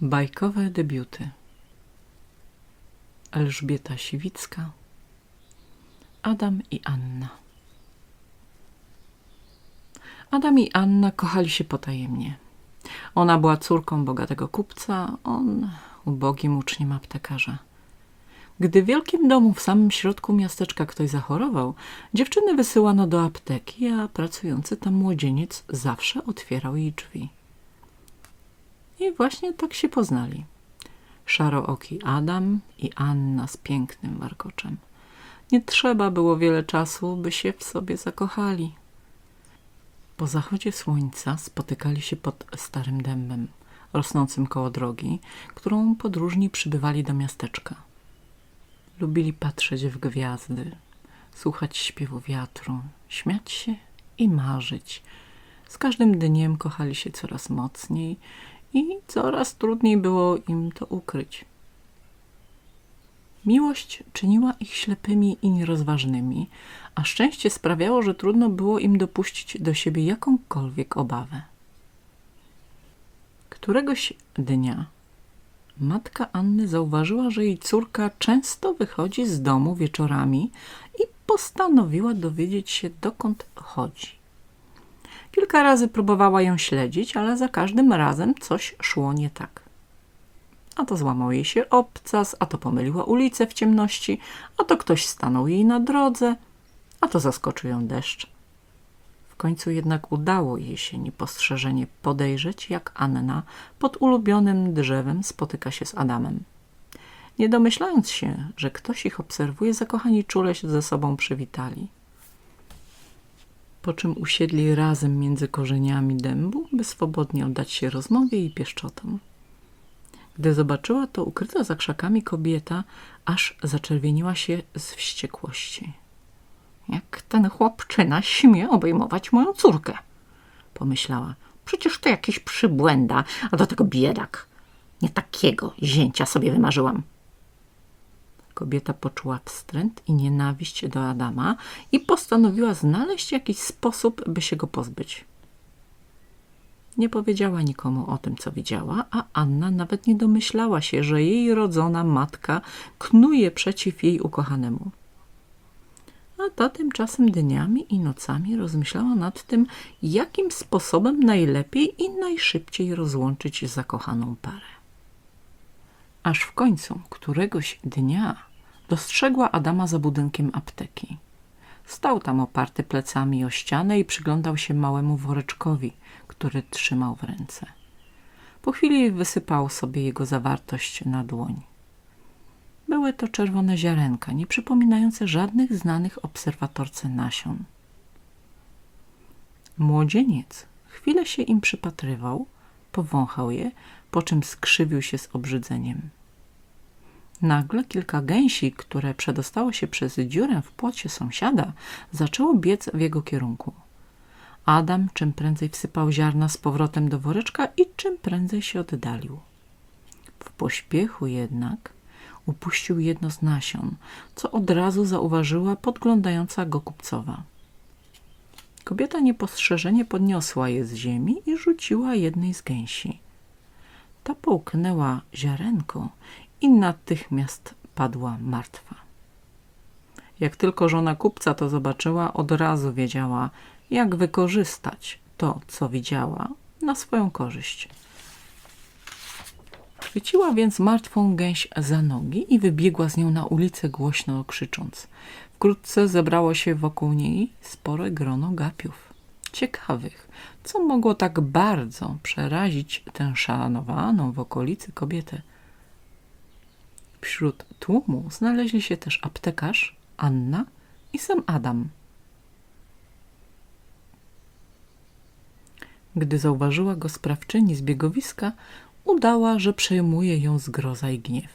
Bajkowe debiuty Elżbieta Siwicka Adam i Anna Adam i Anna kochali się potajemnie. Ona była córką bogatego kupca, on ubogim uczniem aptekarza. Gdy w wielkim domu w samym środku miasteczka ktoś zachorował, dziewczyny wysyłano do apteki, a pracujący tam młodzieniec zawsze otwierał jej drzwi. I właśnie tak się poznali. Szarooki Adam i Anna z pięknym warkoczem. Nie trzeba było wiele czasu, by się w sobie zakochali. Po zachodzie słońca spotykali się pod starym dębem, rosnącym koło drogi, którą podróżni przybywali do miasteczka. Lubili patrzeć w gwiazdy, słuchać śpiewu wiatru, śmiać się i marzyć. Z każdym dniem kochali się coraz mocniej i coraz trudniej było im to ukryć. Miłość czyniła ich ślepymi i nierozważnymi, a szczęście sprawiało, że trudno było im dopuścić do siebie jakąkolwiek obawę. Któregoś dnia matka Anny zauważyła, że jej córka często wychodzi z domu wieczorami i postanowiła dowiedzieć się, dokąd chodzi. Kilka razy próbowała ją śledzić, ale za każdym razem coś szło nie tak. A to złamał jej się obcas, a to pomyliła ulicę w ciemności, a to ktoś stanął jej na drodze, a to zaskoczył ją deszcz. W końcu jednak udało jej się niepostrzeżenie podejrzeć, jak Anna pod ulubionym drzewem spotyka się z Adamem. Nie domyślając się, że ktoś ich obserwuje, zakochani czule się ze sobą przywitali po czym usiedli razem między korzeniami dębu, by swobodnie oddać się rozmowie i pieszczotom. Gdy zobaczyła to ukryta za krzakami kobieta, aż zaczerwieniła się z wściekłości. Jak ten chłopczyna śmie obejmować moją córkę, pomyślała. Przecież to jakiś przybłęda, a do tego biedak. Nie takiego zięcia sobie wymarzyłam. Kobieta poczuła wstręt i nienawiść do Adama i postanowiła znaleźć jakiś sposób, by się go pozbyć. Nie powiedziała nikomu o tym, co widziała, a Anna nawet nie domyślała się, że jej rodzona matka knuje przeciw jej ukochanemu. A ta tymczasem dniami i nocami rozmyślała nad tym, jakim sposobem najlepiej i najszybciej rozłączyć zakochaną parę. Aż w końcu któregoś dnia dostrzegła Adama za budynkiem apteki. Stał tam oparty plecami o ścianę i przyglądał się małemu woreczkowi, który trzymał w ręce. Po chwili wysypał sobie jego zawartość na dłoń. Były to czerwone ziarenka, nie przypominające żadnych znanych obserwatorce nasion. Młodzieniec chwilę się im przypatrywał, powąchał je, po czym skrzywił się z obrzydzeniem. Nagle kilka gęsi, które przedostało się przez dziurę w płocie sąsiada, zaczęło biec w jego kierunku. Adam czym prędzej wsypał ziarna z powrotem do woreczka i czym prędzej się oddalił. W pośpiechu jednak upuścił jedno z nasion, co od razu zauważyła podglądająca go kupcowa. Kobieta niepostrzeżenie podniosła je z ziemi i rzuciła jednej z gęsi. Ta połknęła ziarenko i natychmiast padła martwa. Jak tylko żona kupca to zobaczyła, od razu wiedziała, jak wykorzystać to, co widziała, na swoją korzyść. Chwyciła więc martwą gęś za nogi i wybiegła z nią na ulicę głośno krzycząc. Wkrótce zebrało się wokół niej spore grono gapiów. Ciekawych, co mogło tak bardzo przerazić tę szanowaną w okolicy kobietę. Wśród tłumu znaleźli się też aptekarz, Anna i sam Adam. Gdy zauważyła go sprawczyni z biegowiska, udała, że przejmuje ją zgroza i gniew.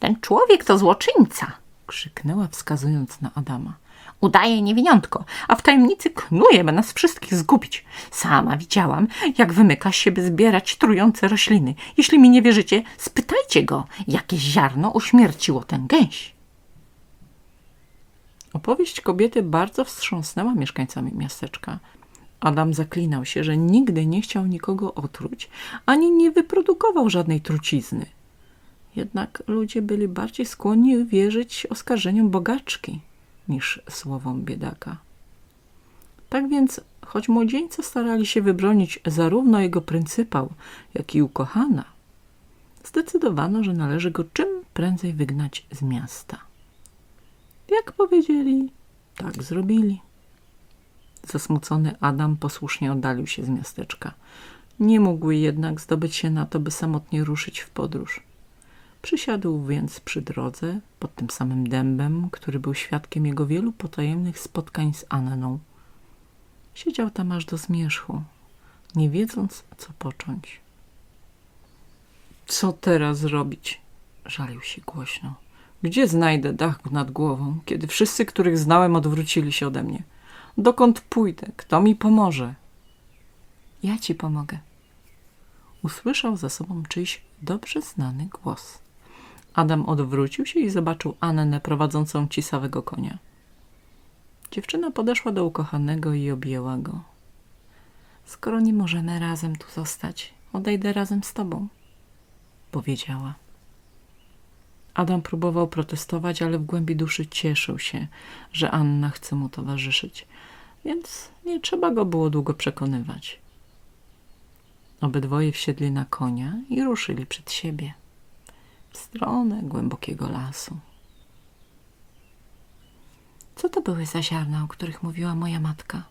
Ten człowiek to złoczyńca! krzyknęła, wskazując na Adama. Udaje niewiniątko, a w tajemnicy knuje, by nas wszystkich zgubić. Sama widziałam, jak wymyka się, by zbierać trujące rośliny. Jeśli mi nie wierzycie, spytajcie go, jakie ziarno uśmierciło ten gęś. Opowieść kobiety bardzo wstrząsnęła mieszkańcami miasteczka. Adam zaklinał się, że nigdy nie chciał nikogo otruć, ani nie wyprodukował żadnej trucizny. Jednak ludzie byli bardziej skłonni wierzyć oskarżeniom bogaczki niż słowom biedaka. Tak więc, choć młodzieńcy starali się wybronić zarówno jego pryncypał, jak i ukochana, zdecydowano, że należy go czym prędzej wygnać z miasta. Jak powiedzieli, tak zrobili. Zasmucony Adam posłusznie oddalił się z miasteczka. Nie mógł jednak zdobyć się na to, by samotnie ruszyć w podróż. Przysiadł więc przy drodze, pod tym samym dębem, który był świadkiem jego wielu potajemnych spotkań z Anną. Siedział tam aż do zmierzchu, nie wiedząc, co począć. Co teraz zrobić? Żalił się głośno. Gdzie znajdę dach nad głową, kiedy wszyscy, których znałem, odwrócili się ode mnie? Dokąd pójdę? Kto mi pomoże? Ja ci pomogę. Usłyszał za sobą czyjś dobrze znany głos. Adam odwrócił się i zobaczył Annę prowadzącą cisawego konia. Dziewczyna podeszła do ukochanego i objęła go. Skoro nie możemy razem tu zostać, odejdę razem z tobą, powiedziała. Adam próbował protestować, ale w głębi duszy cieszył się, że Anna chce mu towarzyszyć, więc nie trzeba go było długo przekonywać. Obydwoje wsiedli na konia i ruszyli przed siebie, w stronę głębokiego lasu. Co to były za ziarna, o których mówiła moja matka?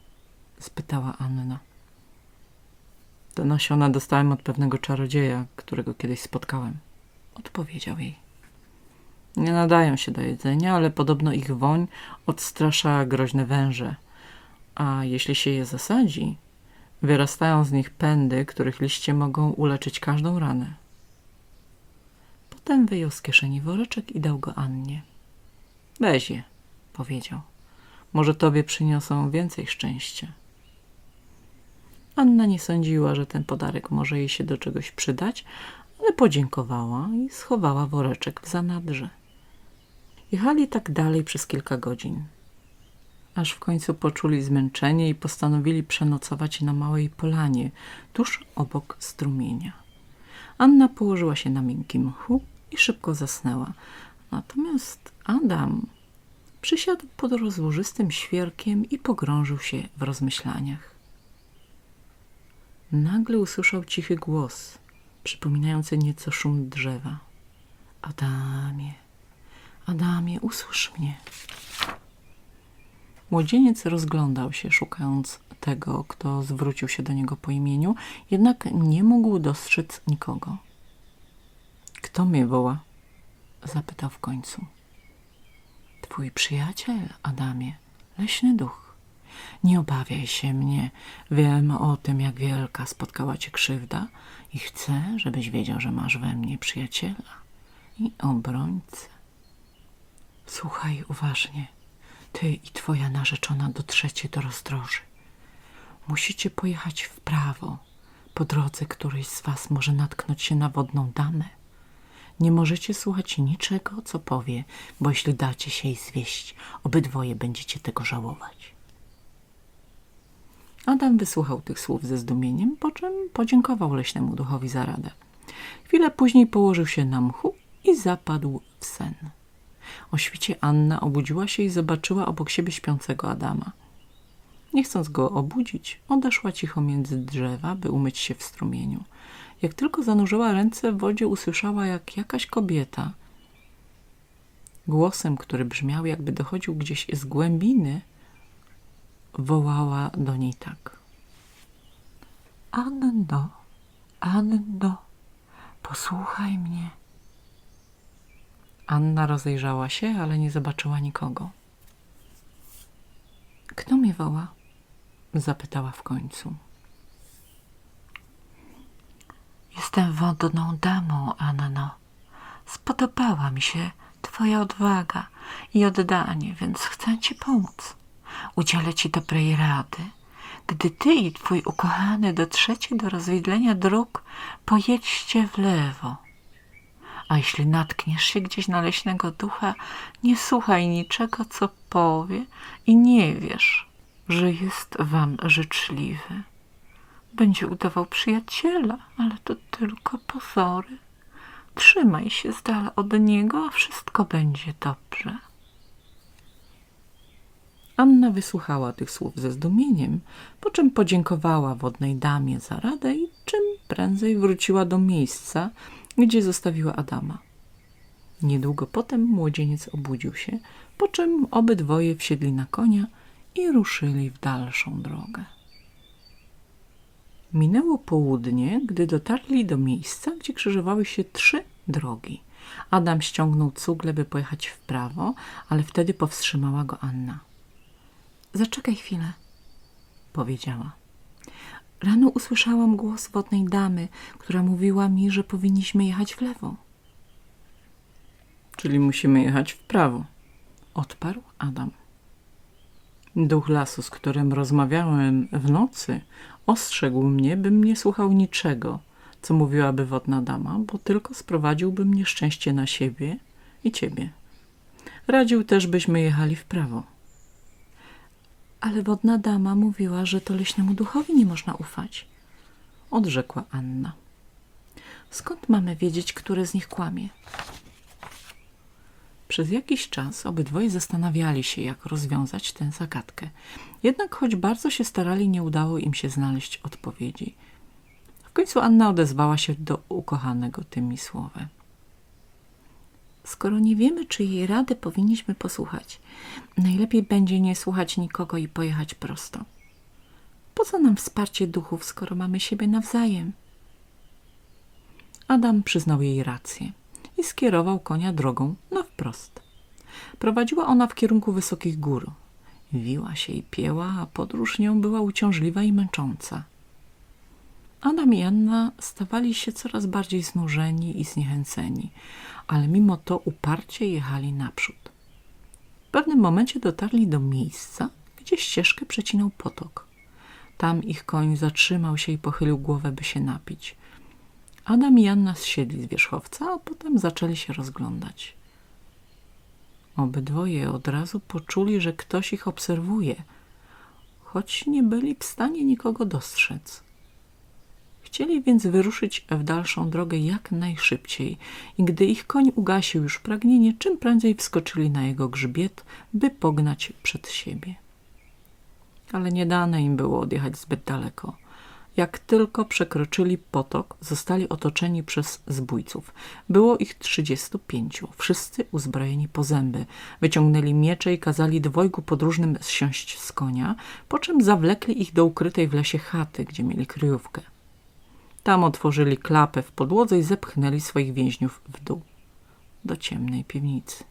spytała Anna. To nasiona dostałem od pewnego czarodzieja, którego kiedyś spotkałem. Odpowiedział jej. Nie nadają się do jedzenia, ale podobno ich woń odstrasza groźne węże. A jeśli się je zasadzi, wyrastają z nich pędy, których liście mogą uleczyć każdą ranę. Potem wyjął z kieszeni woreczek i dał go Annie. Weź je, powiedział. Może tobie przyniosą więcej szczęścia. Anna nie sądziła, że ten podarek może jej się do czegoś przydać, ale podziękowała i schowała woreczek w zanadrze. Jechali tak dalej przez kilka godzin, aż w końcu poczuli zmęczenie i postanowili przenocować na małej polanie, tuż obok strumienia. Anna położyła się na miękkim mchu i szybko zasnęła, natomiast Adam przysiadł pod rozłożystym świerkiem i pogrążył się w rozmyślaniach. Nagle usłyszał cichy głos, przypominający nieco szum drzewa. Adamie, Adamie, usłysz mnie. Młodzieniec rozglądał się, szukając tego, kto zwrócił się do niego po imieniu, jednak nie mógł dostrzec nikogo. Kto mnie woła? Zapytał w końcu. Twój przyjaciel, Adamie, leśny duch. Nie obawiaj się mnie. Wiem o tym, jak wielka spotkała cię krzywda i chcę, żebyś wiedział, że masz we mnie przyjaciela i obrońcę. Słuchaj uważnie. Ty i twoja narzeczona dotrzecie do rozdroży. Musicie pojechać w prawo. Po drodze któryś z was może natknąć się na wodną damę. Nie możecie słuchać niczego, co powie, bo jeśli dacie się jej zwieść, obydwoje będziecie tego żałować. Adam wysłuchał tych słów ze zdumieniem, po czym podziękował leśnemu duchowi za radę. Chwilę później położył się na mchu i zapadł w sen. O świcie Anna obudziła się i zobaczyła obok siebie śpiącego Adama. Nie chcąc go obudzić, odeszła cicho między drzewa, by umyć się w strumieniu. Jak tylko zanurzyła ręce w wodzie, usłyszała, jak jakaś kobieta głosem, który brzmiał, jakby dochodził gdzieś z głębiny, wołała do niej tak. Anno, Anno, posłuchaj mnie. Anna rozejrzała się, ale nie zobaczyła nikogo. Kto mnie woła? Zapytała w końcu. Jestem wodną damą, Anno. Spodobała mi się twoja odwaga i oddanie, więc chcę ci pomóc. Udzielę ci dobrej rady. Gdy ty i twój ukochany dotrzecie do rozwidlenia dróg, pojedźcie w lewo. A jeśli natkniesz się gdzieś na leśnego ducha, nie słuchaj niczego, co powie i nie wiesz. że jest wam życzliwy. Będzie udawał przyjaciela, ale to tylko pozory. Trzymaj się z dala od niego, a wszystko będzie dobrze. Anna wysłuchała tych słów ze zdumieniem, po czym podziękowała wodnej damie za radę i czym prędzej wróciła do miejsca, gdzie zostawiła Adama. Niedługo potem młodzieniec obudził się, po czym obydwoje wsiedli na konia i ruszyli w dalszą drogę. Minęło południe, gdy dotarli do miejsca, gdzie krzyżowały się trzy drogi. Adam ściągnął cugle, by pojechać w prawo, ale wtedy powstrzymała go Anna. Zaczekaj chwilę, powiedziała. Rano usłyszałam głos wodnej damy, która mówiła mi, że powinniśmy jechać w lewo. Czyli musimy jechać w prawo, odparł Adam. Duch lasu, z którym rozmawiałem w nocy, ostrzegł mnie, bym nie słuchał niczego, co mówiłaby wodna dama, bo tylko sprowadziłby mnie szczęście na siebie i ciebie. Radził też, byśmy jechali w prawo. Ale wodna dama mówiła, że to leśnemu duchowi nie można ufać, odrzekła Anna. Skąd mamy wiedzieć, który z nich kłamie? Przez jakiś czas obydwoje zastanawiali się, jak rozwiązać tę zagadkę. Jednak choć bardzo się starali, nie udało im się znaleźć odpowiedzi. W końcu Anna odezwała się do ukochanego tymi słowy. Skoro nie wiemy, czy jej rady powinniśmy posłuchać, najlepiej będzie nie słuchać nikogo i pojechać prosto. Po co nam wsparcie duchów, skoro mamy siebie nawzajem? Adam przyznał jej rację i skierował konia drogą na wprost. Prowadziła ona w kierunku wysokich gór. Wiła się i pieła, a podróż nią była uciążliwa i męcząca. Adam i Anna stawali się coraz bardziej znużeni i zniechęceni, ale mimo to uparcie jechali naprzód. W pewnym momencie dotarli do miejsca, gdzie ścieżkę przecinał potok. Tam ich koń zatrzymał się i pochylił głowę, by się napić. Adam i Anna zsiedli z wierzchowca, a potem zaczęli się rozglądać. Obydwoje od razu poczuli, że ktoś ich obserwuje, choć nie byli w stanie nikogo dostrzec. Chcieli więc wyruszyć w dalszą drogę jak najszybciej i gdy ich koń ugasił już pragnienie, czym prędzej wskoczyli na jego grzbiet, by pognać przed siebie. Ale nie dane im było odjechać zbyt daleko. Jak tylko przekroczyli potok, zostali otoczeni przez zbójców. Było ich trzydziestu pięciu, wszyscy uzbrojeni po zęby. Wyciągnęli miecze i kazali dwojgu podróżnym zsiąść z konia, po czym zawlekli ich do ukrytej w lesie chaty, gdzie mieli kryjówkę. Tam otworzyli klapę w podłodze i zepchnęli swoich więźniów w dół, do ciemnej piwnicy.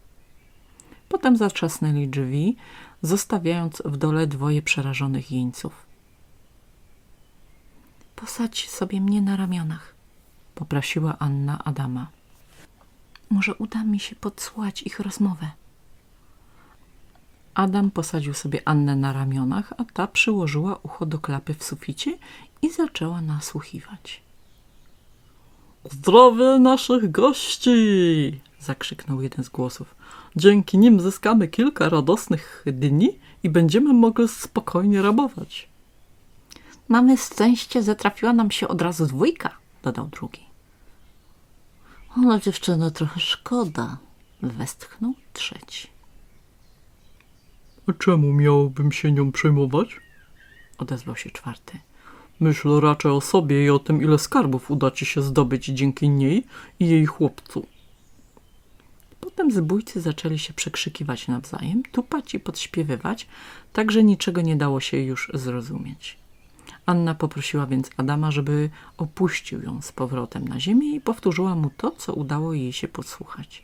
Potem zatrzasnęli drzwi, zostawiając w dole dwoje przerażonych jeńców. Posadź sobie mnie na ramionach, poprosiła Anna Adama. Może uda mi się podsłuchać ich rozmowę. Adam posadził sobie Annę na ramionach, a ta przyłożyła ucho do klapy w suficie i zaczęła nasłuchiwać. Zdrowie naszych gości! zakrzyknął jeden z głosów. Dzięki nim zyskamy kilka radosnych dni i będziemy mogli spokojnie rabować. Mamy szczęście, że trafiła nam się od razu dwójka, dodał drugi. Ale dziewczyny trochę szkoda, westchnął trzeci. A czemu miałbym się nią przejmować? Odezwał się czwarty. Myślę raczej o sobie i o tym, ile skarbów uda ci się zdobyć dzięki niej i jej chłopcu. Potem zbójcy zaczęli się przekrzykiwać nawzajem, tupać i podśpiewywać, tak że niczego nie dało się już zrozumieć. Anna poprosiła więc Adama, żeby opuścił ją z powrotem na ziemię i powtórzyła mu to, co udało jej się podsłuchać.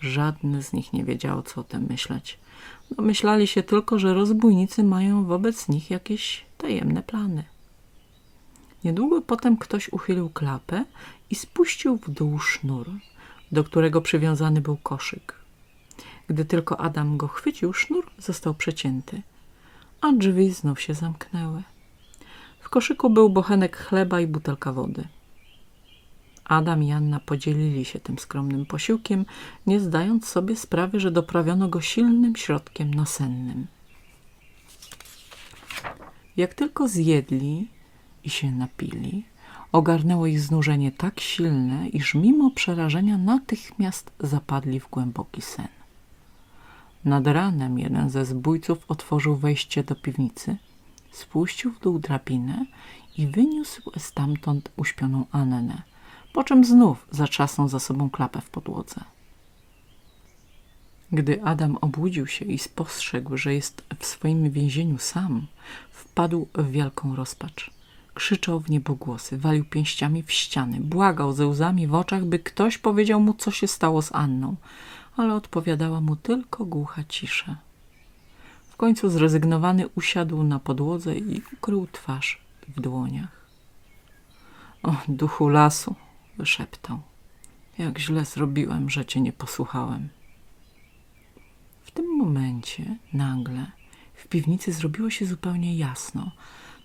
Żadny z nich nie wiedział, co o tym myśleć. Domyślali się tylko, że rozbójnicy mają wobec nich jakieś tajemne plany. Niedługo potem ktoś uchylił klapę i spuścił w dół sznur, do którego przywiązany był koszyk. Gdy tylko Adam go chwycił, sznur został przecięty, a drzwi znów się zamknęły. W koszyku był bochenek chleba i butelka wody. Adam i Anna podzielili się tym skromnym posiłkiem, nie zdając sobie sprawy, że doprawiono go silnym środkiem nasennym. Jak tylko zjedli i się napili, ogarnęło ich znużenie tak silne, iż mimo przerażenia natychmiast zapadli w głęboki sen. Nad ranem jeden ze zbójców otworzył wejście do piwnicy, spuścił w dół drabinę i wyniósł stamtąd uśpioną Annę, po czym znów zatrzasnął za sobą klapę w podłodze. Gdy Adam obudził się i spostrzegł, że jest w swoim więzieniu sam, wpadł w wielką rozpacz. Krzyczał w niebogłosy, walił pięściami w ściany, błagał ze łzami w oczach, by ktoś powiedział mu, co się stało z Anną, ale odpowiadała mu tylko głucha cisza. W końcu zrezygnowany usiadł na podłodze i ukrył twarz w dłoniach. O, duchu lasu, wyszeptał. Jak źle zrobiłem, że cię nie posłuchałem. W tym momencie nagle w piwnicy zrobiło się zupełnie jasno,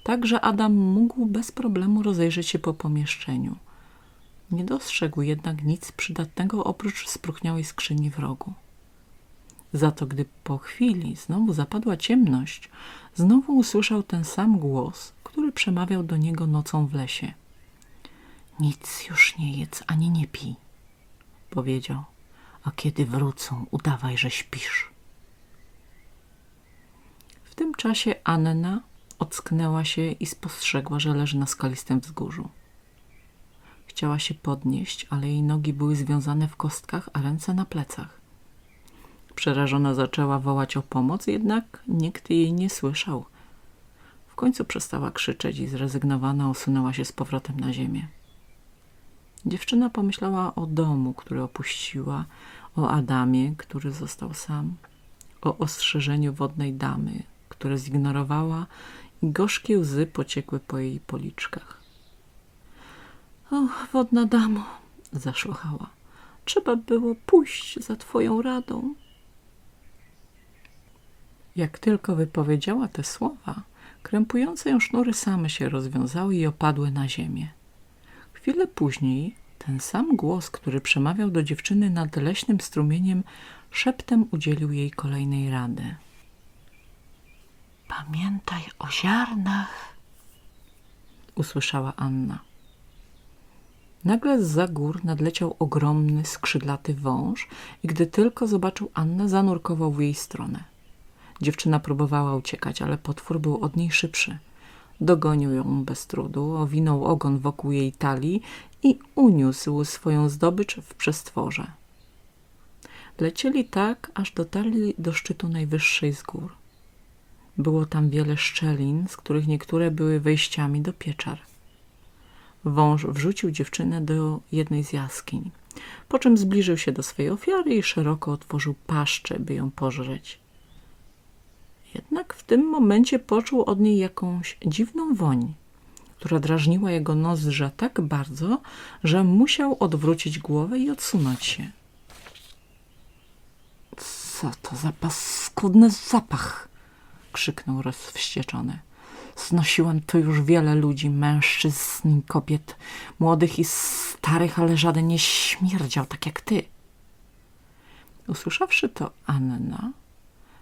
tak że Adam mógł bez problemu rozejrzeć się po pomieszczeniu. Nie dostrzegł jednak nic przydatnego oprócz spróchniałej skrzyni w rogu. Za to, gdy po chwili znowu zapadła ciemność, znowu usłyszał ten sam głos, który przemawiał do niego nocą w lesie. Nic już nie jedz ani nie pij, powiedział, a kiedy wrócą, udawaj, że śpisz. W tym czasie Anna ocknęła się i spostrzegła, że leży na skalistym wzgórzu. Chciała się podnieść, ale jej nogi były związane w kostkach, a ręce na plecach. Przerażona zaczęła wołać o pomoc, jednak nikt jej nie słyszał. W końcu przestała krzyczeć i zrezygnowana osunęła się z powrotem na ziemię. Dziewczyna pomyślała o domu, który opuściła, o Adamie, który został sam, o ostrzeżeniu wodnej damy, które zignorowała i gorzkie łzy pociekły po jej policzkach. O, wodna damo, zaszlochała, trzeba było pójść za twoją radą. Jak tylko wypowiedziała te słowa, krępujące ją sznury same się rozwiązały i opadły na ziemię. Chwilę później ten sam głos, który przemawiał do dziewczyny nad leśnym strumieniem, szeptem udzielił jej kolejnej rady. Pamiętaj o ziarnach, usłyszała Anna. Nagle z gór nadleciał ogromny, skrzydlaty wąż i gdy tylko zobaczył Annę, zanurkował w jej stronę. Dziewczyna próbowała uciekać, ale potwór był od niej szybszy. Dogonił ją bez trudu, owinął ogon wokół jej talii i uniósł swoją zdobycz w przestworze. Lecieli tak, aż dotarli do szczytu najwyższej z gór. Było tam wiele szczelin, z których niektóre były wejściami do pieczar. Wąż wrzucił dziewczynę do jednej z jaskiń, po czym zbliżył się do swej ofiary i szeroko otworzył paszczę, by ją pożreć. Jednak w tym momencie poczuł od niej jakąś dziwną woń, która drażniła jego nozdrza tak bardzo, że musiał odwrócić głowę i odsunąć się. Co to za paskudny zapach? krzyknął rozwścieczony. Znosiłem tu już wiele ludzi, mężczyzn i kobiet, młodych i starych, ale żaden nie śmierdział tak jak ty. Usłyszawszy to Anna,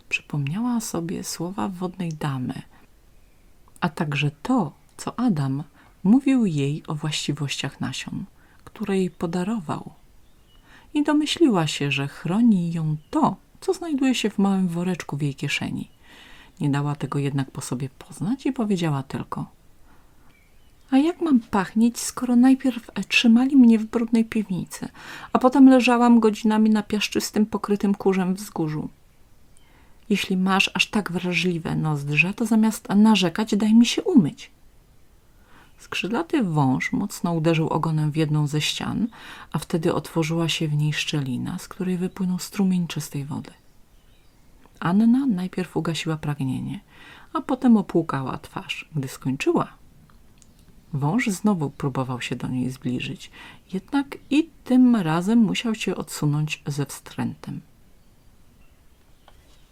przypomniała sobie słowa wodnej damy, a także to, co Adam mówił jej o właściwościach nasion, które jej podarował. I domyśliła się, że chroni ją to, co znajduje się w małym woreczku w jej kieszeni. Nie dała tego jednak po sobie poznać i powiedziała tylko a jak mam pachnieć, skoro najpierw trzymali mnie w brudnej piwnicy, a potem leżałam godzinami na piaszczystym, pokrytym kurzem wzgórzu? Jeśli masz aż tak wrażliwe nozdrze, to zamiast narzekać, daj mi się umyć. Skrzydlaty wąż mocno uderzył ogonem w jedną ze ścian, a wtedy otworzyła się w niej szczelina, z której wypłynął strumień czystej wody. Anna najpierw ugasiła pragnienie, a potem opłukała twarz. Gdy skończyła, wąż znowu próbował się do niej zbliżyć, jednak i tym razem musiał się odsunąć ze wstrętem.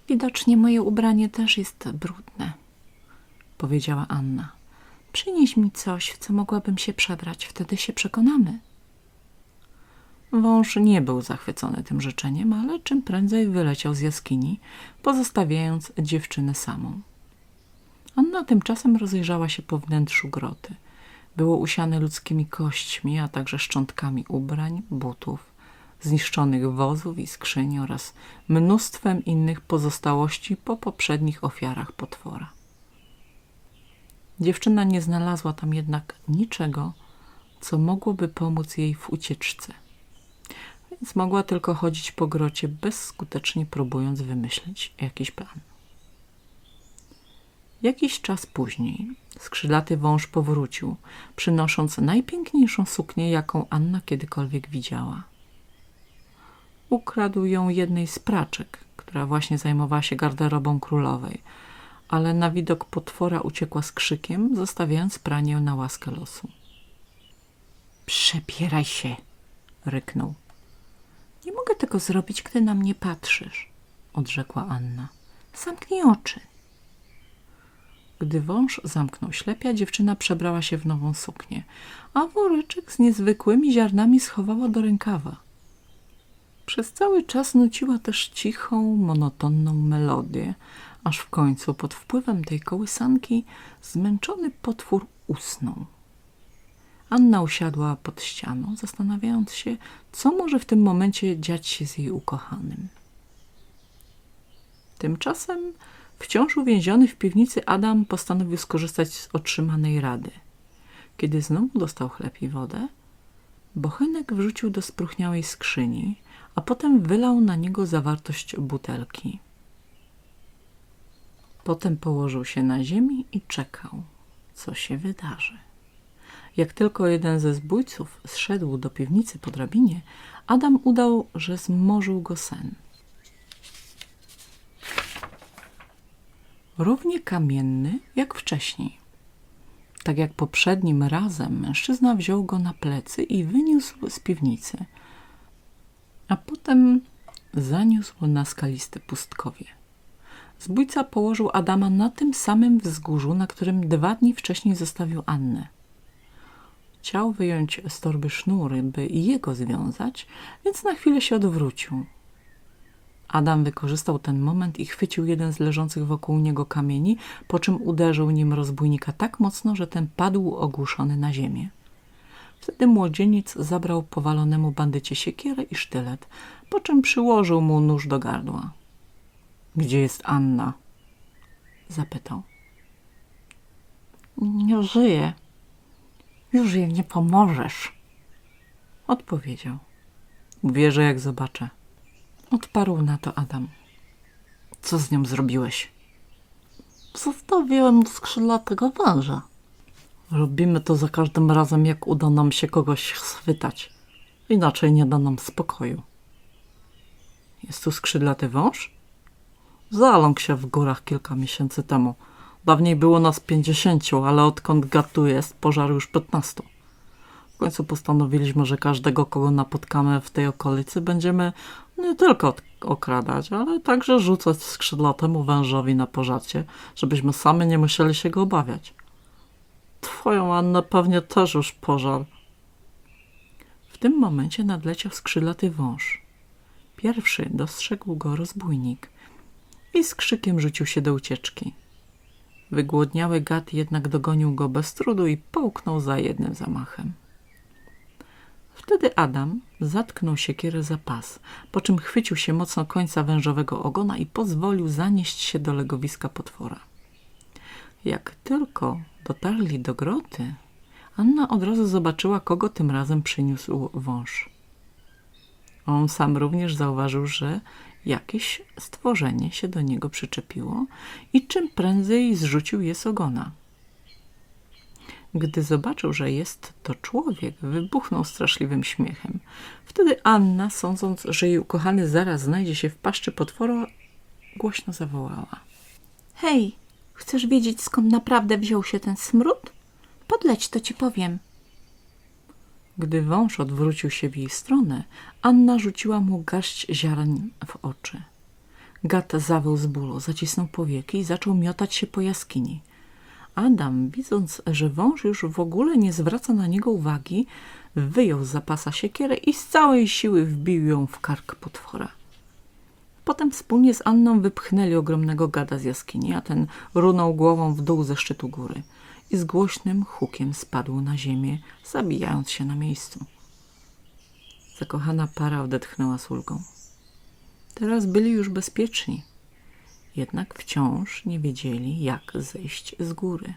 Widocznie moje ubranie też jest brudne, powiedziała Anna. Przynieś mi coś, w co mogłabym się przebrać, wtedy się przekonamy. Wąż nie był zachwycony tym życzeniem, ale czym prędzej wyleciał z jaskini, pozostawiając dziewczynę samą. Anna tymczasem rozejrzała się po wnętrzu groty. Było usiane ludzkimi kośćmi, a także szczątkami ubrań, butów, zniszczonych wozów i skrzyni oraz mnóstwem innych pozostałości po poprzednich ofiarach potwora. Dziewczyna nie znalazła tam jednak niczego, co mogłoby pomóc jej w ucieczce, więc mogła tylko chodzić po grocie, bezskutecznie próbując wymyślić jakiś plan. Jakiś czas później skrzydlaty wąż powrócił, przynosząc najpiękniejszą suknię, jaką Anna kiedykolwiek widziała. Ukradł ją jednej z praczek, która właśnie zajmowała się garderobą królowej, ale na widok potwora uciekła z krzykiem, zostawiając pranie na łaskę losu. Przebieraj się. Ryknął. Nie mogę tego zrobić, gdy na mnie patrzysz, odrzekła Anna. Zamknij oczy. Gdy wąż zamknął ślepia, dziewczyna przebrała się w nową suknię, a woreczek z niezwykłymi ziarnami schowała do rękawa. Przez cały czas nuciła też cichą, monotonną melodię, aż w końcu pod wpływem tej kołysanki zmęczony potwór usnął. Anna usiadła pod ścianą, zastanawiając się, co może w tym momencie dziać się z jej ukochanym. Tymczasem wciąż uwięziony w piwnicy Adam postanowił skorzystać z otrzymanej rady. Kiedy znowu dostał chleb i wodę, bochenek wrzucił do spróchniałej skrzyni, a potem wylał na niego zawartość butelki. Potem położył się na ziemi i czekał, co się wydarzy. Jak tylko jeden ze zbójców zszedł do piwnicy po drabinie, Adam udał, że zmorzył go sen. Równie kamienny jak wcześniej. Tak jak poprzednim razem, mężczyzna wziął go na plecy i wyniósł z piwnicy, a potem zaniósł na skaliste pustkowie. Zbójca położył Adama na tym samym wzgórzu, na którym dwa dni wcześniej zostawił Annę. Chciał wyjąć z torby sznury, by jego związać, więc na chwilę się odwrócił. Adam wykorzystał ten moment i chwycił jeden z leżących wokół niego kamieni, po czym uderzył nim rozbójnika tak mocno, że ten padł ogłuszony na ziemię. Wtedy młodzieniec zabrał powalonemu bandycie siekierę i sztylet, po czym przyłożył mu nóż do gardła. – Gdzie jest Anna? – zapytał. – Nie żyje. Już jej nie pomożesz. Odpowiedział. Wierzę, jak zobaczę. Odparł na to Adam. Co z nią zrobiłeś? Zostawiłem skrzydlatego węża. Robimy to za każdym razem, jak uda nam się kogoś schwytać. Inaczej nie da nam spokoju. Jest tu skrzydlaty wąż? Zaląkł się w górach kilka miesięcy temu. Dawniej było nas pięćdziesięciu, ale odkąd gad tu jest, pożar już piętnastu. W końcu postanowiliśmy, że każdego, kogo napotkamy w tej okolicy, będziemy nie tylko okradać, ale także rzucać skrzydlatemu wężowi na pożarcie, żebyśmy sami nie musieli się go obawiać. Twoją Annę pewnie też już pożar. W tym momencie nadleciał skrzydlaty wąż. Pierwszy dostrzegł go rozbójnik i z krzykiem rzucił się do ucieczki. Wygłodniały gad jednak dogonił go bez trudu i połknął za jednym zamachem. Wtedy Adam zatknął siekierę za pas, po czym chwycił się mocno końca wężowego ogona i pozwolił zanieść się do legowiska potwora. Jak tylko dotarli do groty, Anna od razu zobaczyła, kogo tym razem przyniósł wąż. On sam również zauważył, że jakieś stworzenie się do niego przyczepiło i czym prędzej zrzucił je z ogona. Gdy zobaczył, że jest to człowiek, wybuchnął straszliwym śmiechem. Wtedy Anna, sądząc, że jej ukochany zaraz znajdzie się w paszczy potwora, głośno zawołała. Hej, chcesz wiedzieć, skąd naprawdę wziął się ten smród? Podleć, to ci powiem. Gdy wąż odwrócił się w jej stronę, Anna rzuciła mu garść ziaren w oczy. Gat zawył z bólu, zacisnął powieki i zaczął miotać się po jaskini. Adam, widząc, że wąż już w ogóle nie zwraca na niego uwagi, wyjął z zapasa siekierę i z całej siły wbił ją w kark potwora. Potem wspólnie z Anną wypchnęli ogromnego gada z jaskini, a ten runął głową w dół ze szczytu góry i z głośnym hukiem spadł na ziemię, zabijając się na miejscu. Zakochana para odetchnęła z ulgą. Teraz byli już bezpieczni, jednak wciąż nie wiedzieli, jak zejść z góry.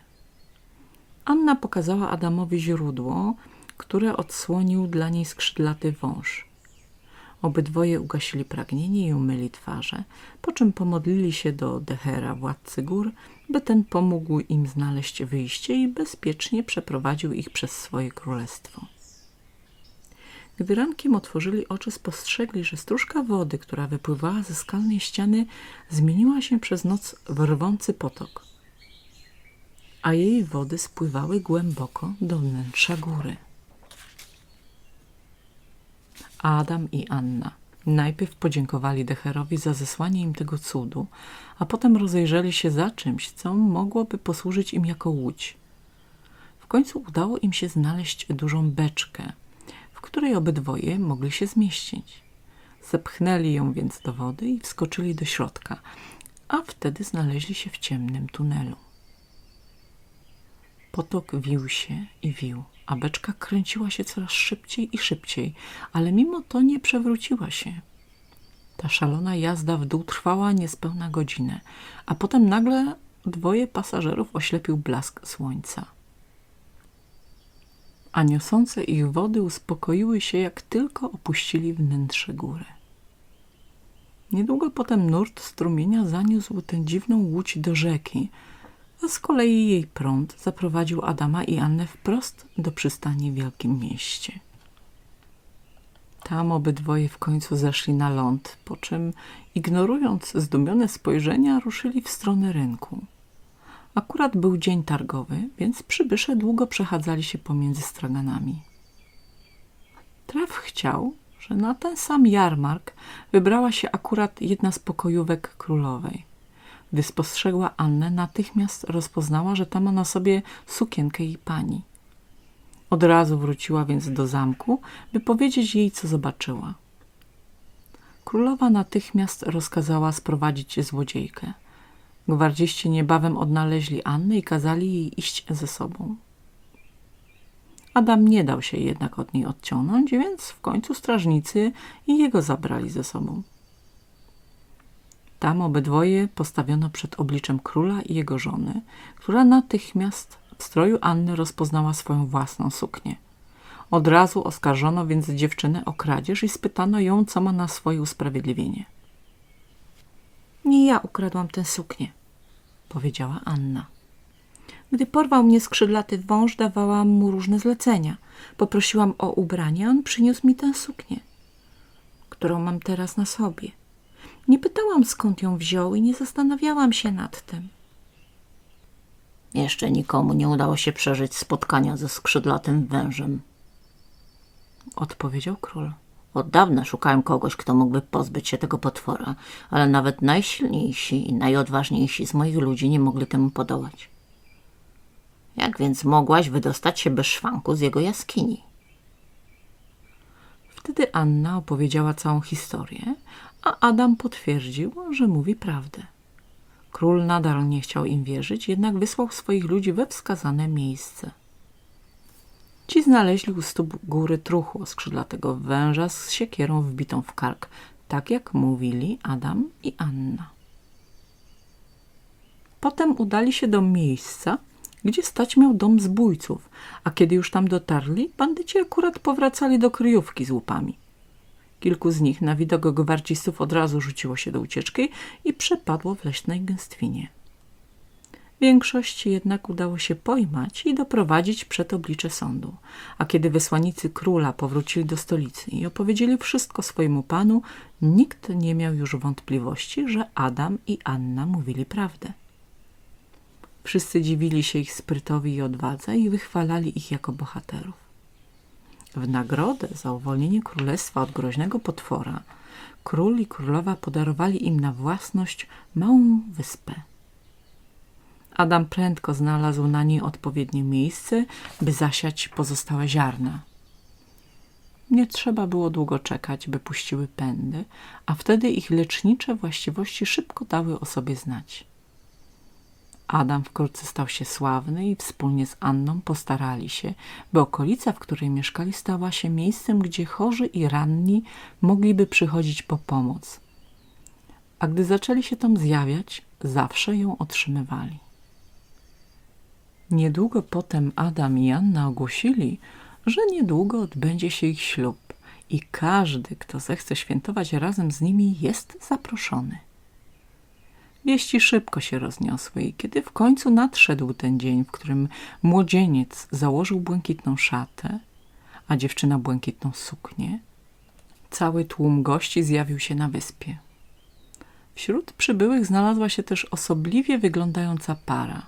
Anna pokazała Adamowi źródło, które odsłonił dla niej skrzydlaty wąż. Obydwoje ugasili pragnienie i umyli twarze, po czym pomodlili się do Dehera, władcy gór, by ten pomógł im znaleźć wyjście i bezpiecznie przeprowadził ich przez swoje królestwo. Gdy rankiem otworzyli oczy, spostrzegli, że stróżka wody, która wypływała ze skalnej ściany, zmieniła się przez noc w rwący potok, a jej wody spływały głęboko do wnętrza góry. Adam i Anna najpierw podziękowali Decherowi za zesłanie im tego cudu, a potem rozejrzeli się za czymś, co mogłoby posłużyć im jako łódź. W końcu udało im się znaleźć dużą beczkę, w której obydwoje mogli się zmieścić. Zepchnęli ją więc do wody i wskoczyli do środka, a wtedy znaleźli się w ciemnym tunelu. Potok wił się i wił, a beczka kręciła się coraz szybciej i szybciej, ale mimo to nie przewróciła się. Ta szalona jazda w dół trwała niespełna godzinę, a potem nagle dwoje pasażerów oślepił blask słońca. A niosące ich wody uspokoiły się, jak tylko opuścili wnętrze góry. Niedługo potem nurt strumienia zaniósł tę dziwną łódź do rzeki, a z kolei jej prąd zaprowadził Adama i Annę wprost do przystani w wielkim mieście. Tam obydwoje w końcu zeszli na ląd, po czym, ignorując zdumione spojrzenia, ruszyli w stronę rynku. Akurat był dzień targowy, więc przybysze długo przechadzali się pomiędzy straganami. Traf chciał, że na ten sam jarmark wybrała się akurat jedna z pokojówek królowej. Gdy spostrzegła Annę, natychmiast rozpoznała, że ta ma na sobie sukienkę jej pani. Od razu wróciła więc do zamku, by powiedzieć jej, co zobaczyła. Królowa natychmiast rozkazała sprowadzić złodziejkę. Gwardziści niebawem odnaleźli Annę i kazali jej iść ze sobą. Adam nie dał się jednak od niej odciągnąć, więc w końcu strażnicy i jego zabrali ze sobą. Tam obydwoje postawiono przed obliczem króla i jego żony, która natychmiast w stroju Anny rozpoznała swoją własną suknię. Od razu oskarżono więc dziewczynę o kradzież i spytano ją, co ma na swoje usprawiedliwienie. Nie ja ukradłam tę suknię, powiedziała Anna. Gdy porwał mnie skrzydlaty wąż, dawałam mu różne zlecenia. Poprosiłam o ubranie, a on przyniósł mi tę suknię, którą mam teraz na sobie. Nie pytałam, skąd ją wziął i nie zastanawiałam się nad tym. Jeszcze nikomu nie udało się przeżyć spotkania ze skrzydlatym wężem. Odpowiedział król. Od dawna szukałem kogoś, kto mógłby pozbyć się tego potwora, ale nawet najsilniejsi i najodważniejsi z moich ludzi nie mogli temu podołać. Jak więc mogłaś wydostać się bez szwanku z jego jaskini? Wtedy Anna opowiedziała całą historię, a Adam potwierdził, że mówi prawdę. Król nadal nie chciał im wierzyć, jednak wysłał swoich ludzi we wskazane miejsce. Ci znaleźli u stóp góry truchło skrzydlatego węża z siekierą wbitą w kark, tak jak mówili Adam i Anna. Potem udali się do miejsca, gdzie stać miał dom zbójców, a kiedy już tam dotarli, bandyci akurat powracali do kryjówki z łupami. Kilku z nich na widok gwardzistów od razu rzuciło się do ucieczki i przepadło w leśnej gęstwinie. Większość jednak udało się pojmać i doprowadzić przed oblicze sądu, a kiedy wysłannicy króla powrócili do stolicy i opowiedzieli wszystko swojemu panu, nikt nie miał już wątpliwości, że Adam i Anna mówili prawdę. Wszyscy dziwili się ich sprytowi i odwadze i wychwalali ich jako bohaterów. W nagrodę za uwolnienie królestwa od groźnego potwora król i królowa podarowali im na własność małą wyspę. Adam prędko znalazł na niej odpowiednie miejsce, by zasiać pozostałe ziarna. Nie trzeba było długo czekać, by puściły pędy, a wtedy ich lecznicze właściwości szybko dały o sobie znać. Adam wkrótce stał się sławny i wspólnie z Anną postarali się, by okolica, w której mieszkali, stała się miejscem, gdzie chorzy i ranni mogliby przychodzić po pomoc. A gdy zaczęli się tam zjawiać, zawsze ją otrzymywali. Niedługo potem Adam i Anna ogłosili, że niedługo odbędzie się ich ślub i każdy, kto zechce świętować razem z nimi, jest zaproszony. Wieści szybko się rozniosły i kiedy w końcu nadszedł ten dzień, w którym młodzieniec założył błękitną szatę, a dziewczyna błękitną suknię, cały tłum gości zjawił się na wyspie. Wśród przybyłych znalazła się też osobliwie wyglądająca para.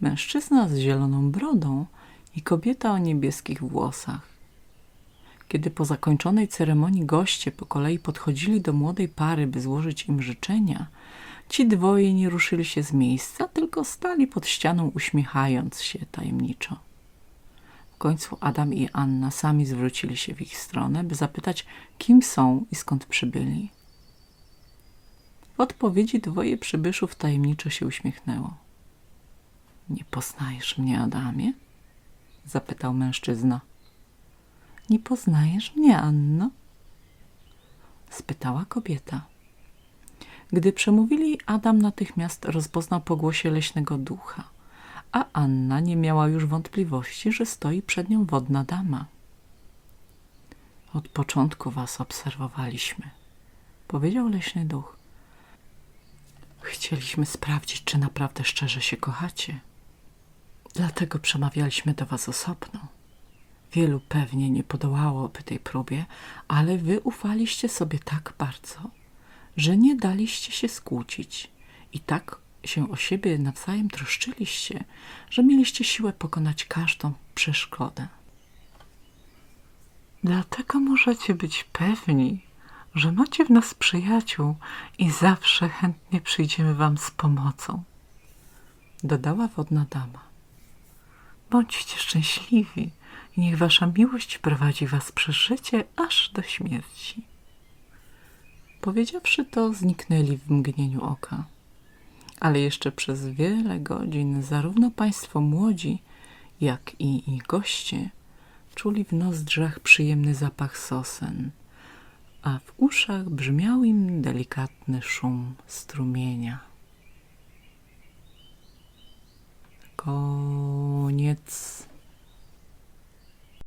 Mężczyzna z zieloną brodą i kobieta o niebieskich włosach. Kiedy po zakończonej ceremonii goście po kolei podchodzili do młodej pary, by złożyć im życzenia, ci dwoje nie ruszyli się z miejsca, tylko stali pod ścianą uśmiechając się tajemniczo. W końcu Adam i Anna sami zwrócili się w ich stronę, by zapytać, kim są i skąd przybyli. W odpowiedzi dwoje przybyszów tajemniczo się uśmiechnęło. Nie poznajesz mnie, Adamie? zapytał mężczyzna. Nie poznajesz mnie, Anno? spytała kobieta. Gdy przemówili, Adam natychmiast rozpoznał po głosie leśnego ducha, a Anna nie miała już wątpliwości, że stoi przed nią wodna dama. Od początku was obserwowaliśmy, powiedział leśny duch. Chcieliśmy sprawdzić, czy naprawdę szczerze się kochacie. Dlatego przemawialiśmy do was osobno. Wielu pewnie nie podołałoby tej próbie, ale wy ufaliście sobie tak bardzo, że nie daliście się skłócić i tak się o siebie nawzajem troszczyliście, że mieliście siłę pokonać każdą przeszkodę. Dlatego możecie być pewni, że macie w nas przyjaciół i zawsze chętnie przyjdziemy wam z pomocą. Dodała wodna dama. Bądźcie szczęśliwi i niech wasza miłość prowadzi was przez życie aż do śmierci. Powiedziawszy to, zniknęli w mgnieniu oka. Ale jeszcze przez wiele godzin zarówno państwo młodzi, jak i ich goście czuli w nozdrzach przyjemny zapach sosen, a w uszach brzmiał im delikatny szum strumienia. Koniec.